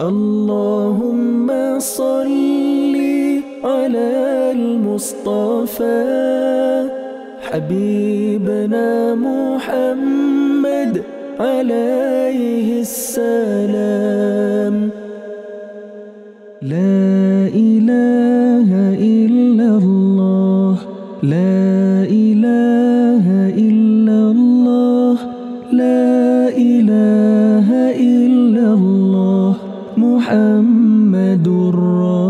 اللهم صل على المصطفى. حبيبنا محمد عليه السلام. لا إله إلا الله. لا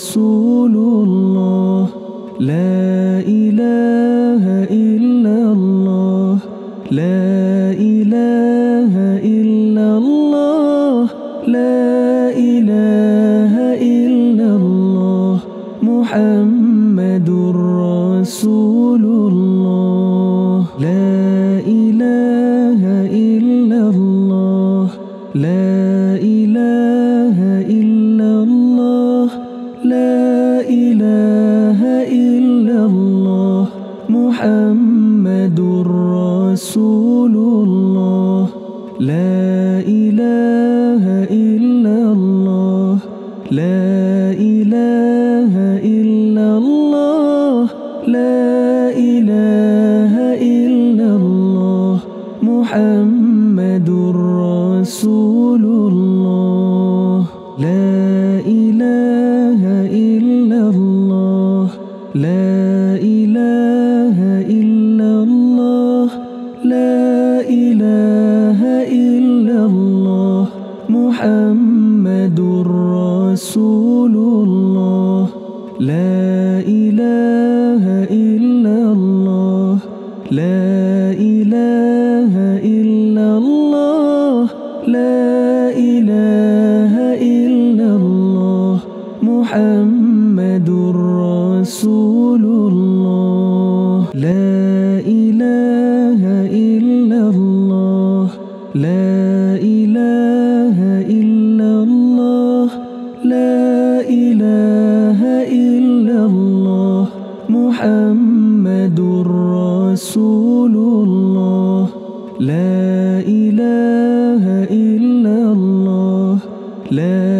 رسول محمد رسول الله. لا إله إلا الله. لا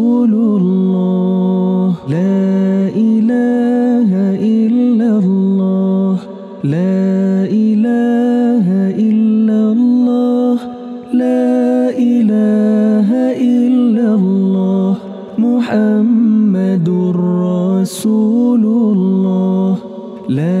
إلا الله محمد رسول الله. لا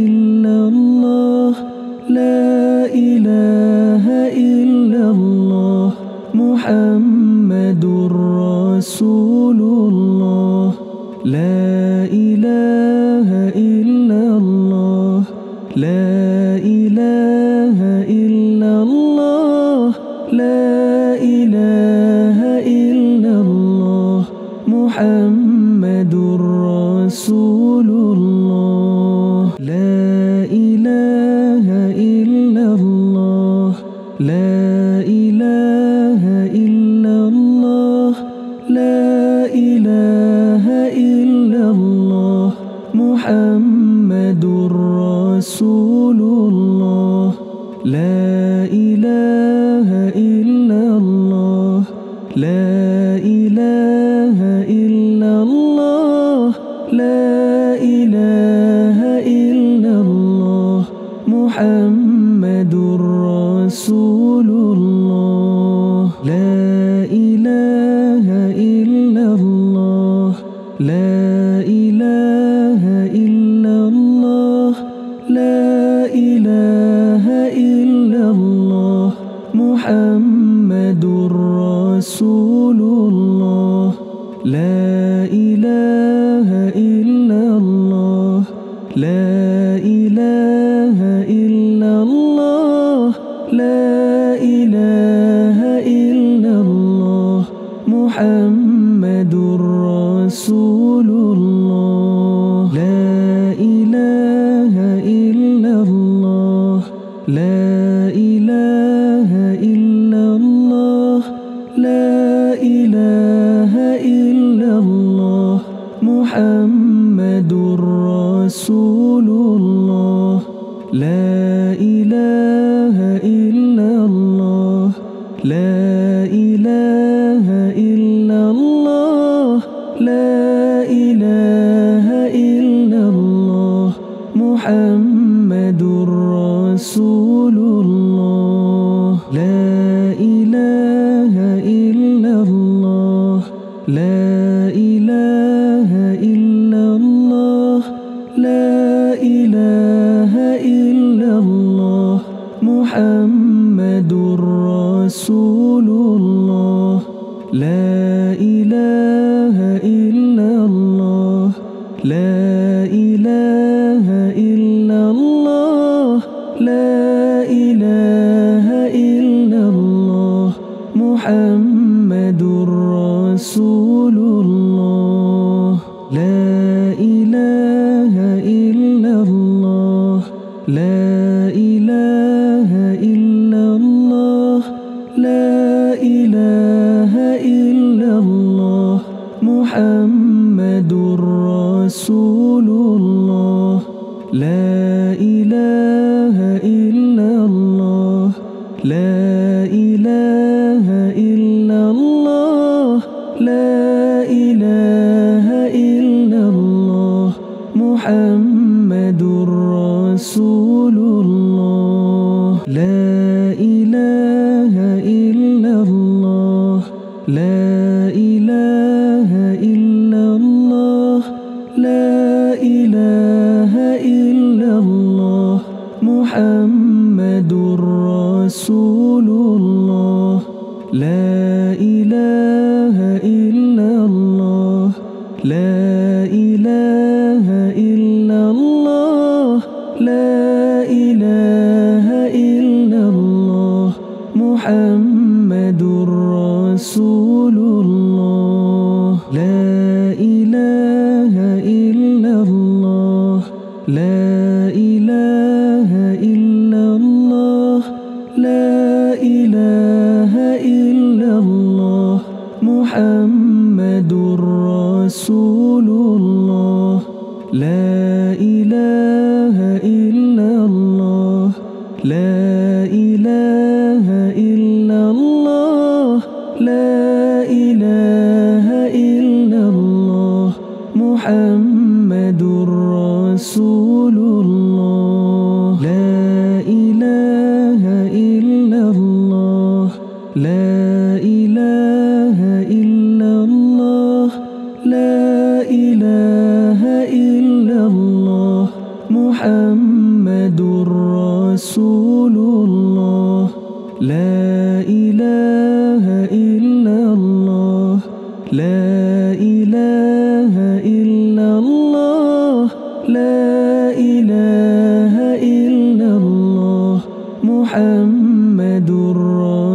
لا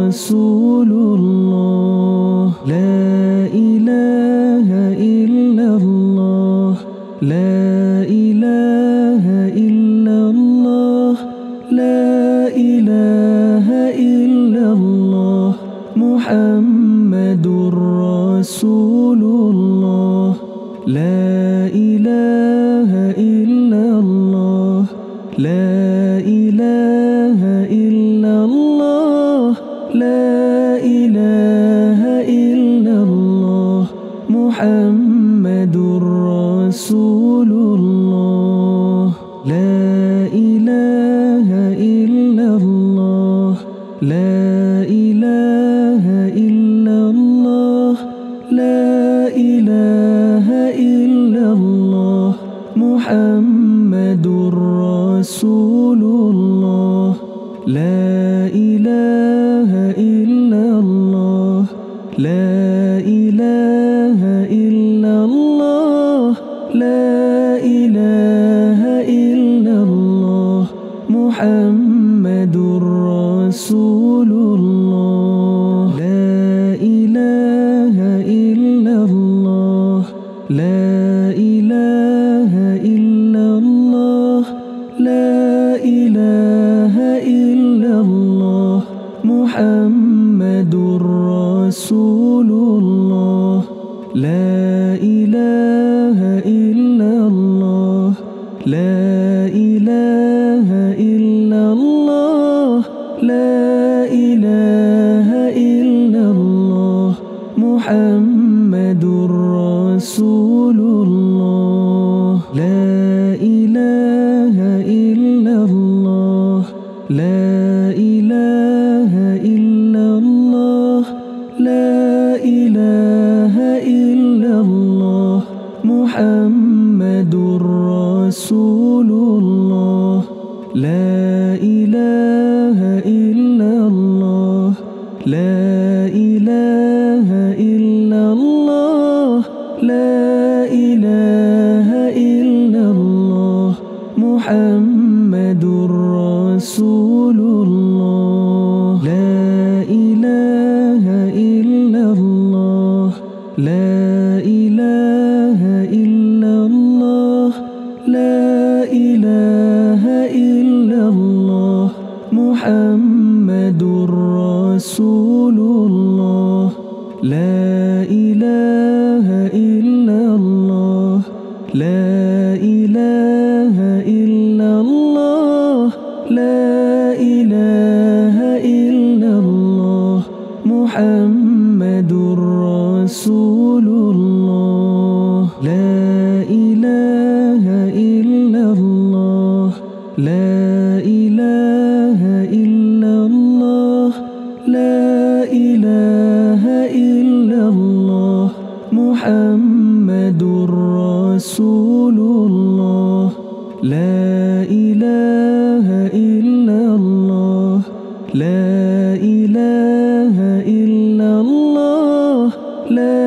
رسول محمد رسول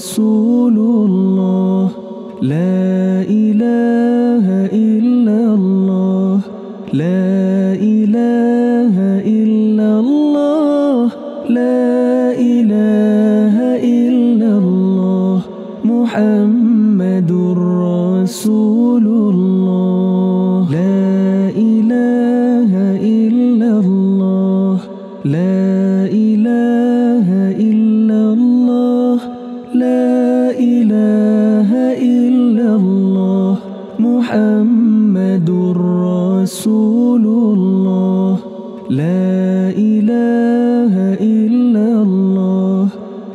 رسول الله. لا إله إلا الله. لا إله إلا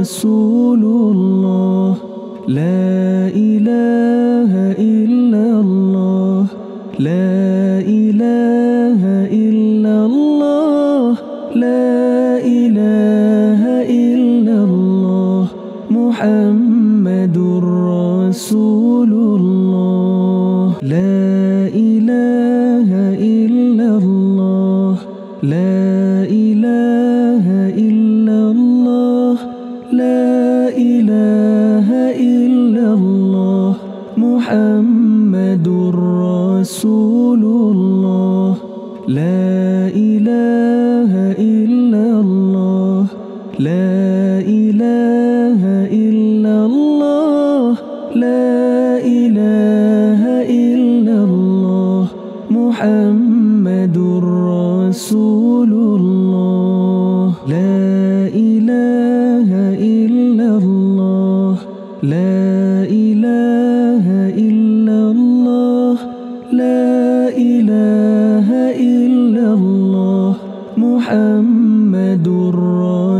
رسول الله. لا إله إلا الله. لا إله Xu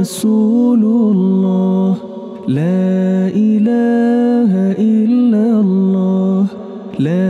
رسول الله لا إله إلا الله لا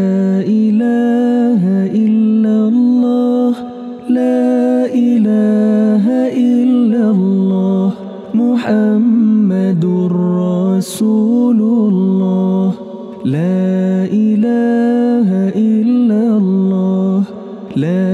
محمد رسول الله. لا إله إلا الله. لا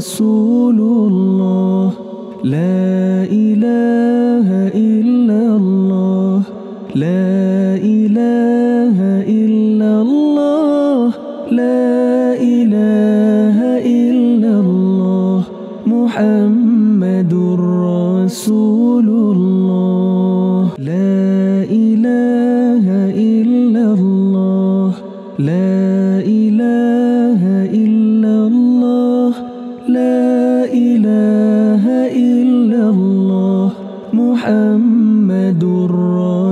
رسول الله. لا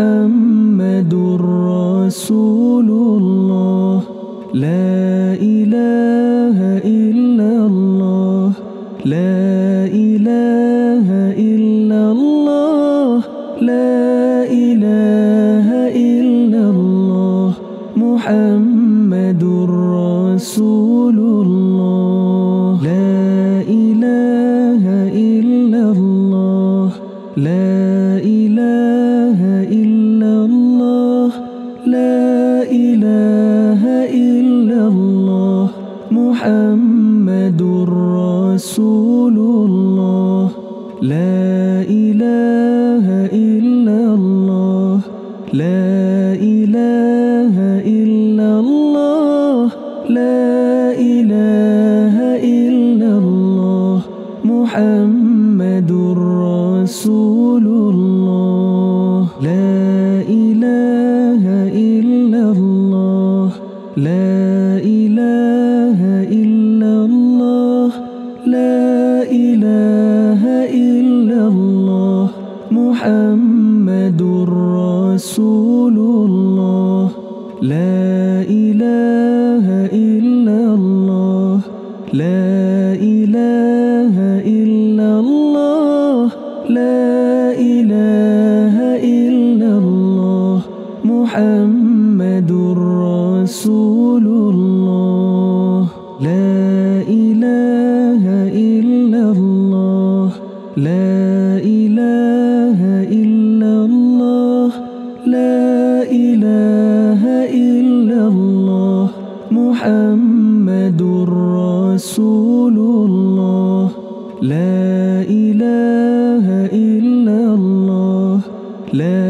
ấm. محمد رسول الله. لا إله إلا الله. لا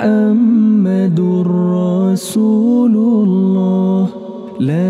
محمد رسول الله. لا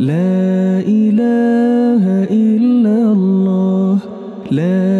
لا إله إلا الله. لا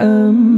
محمد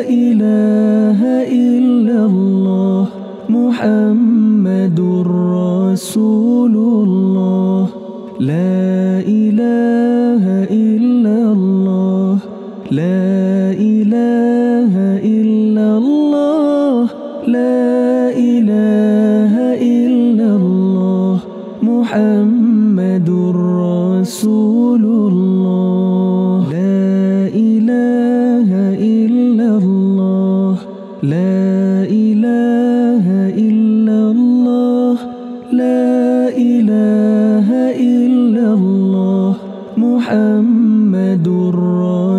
إله إلا الله محمد رسول الله. لا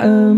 um,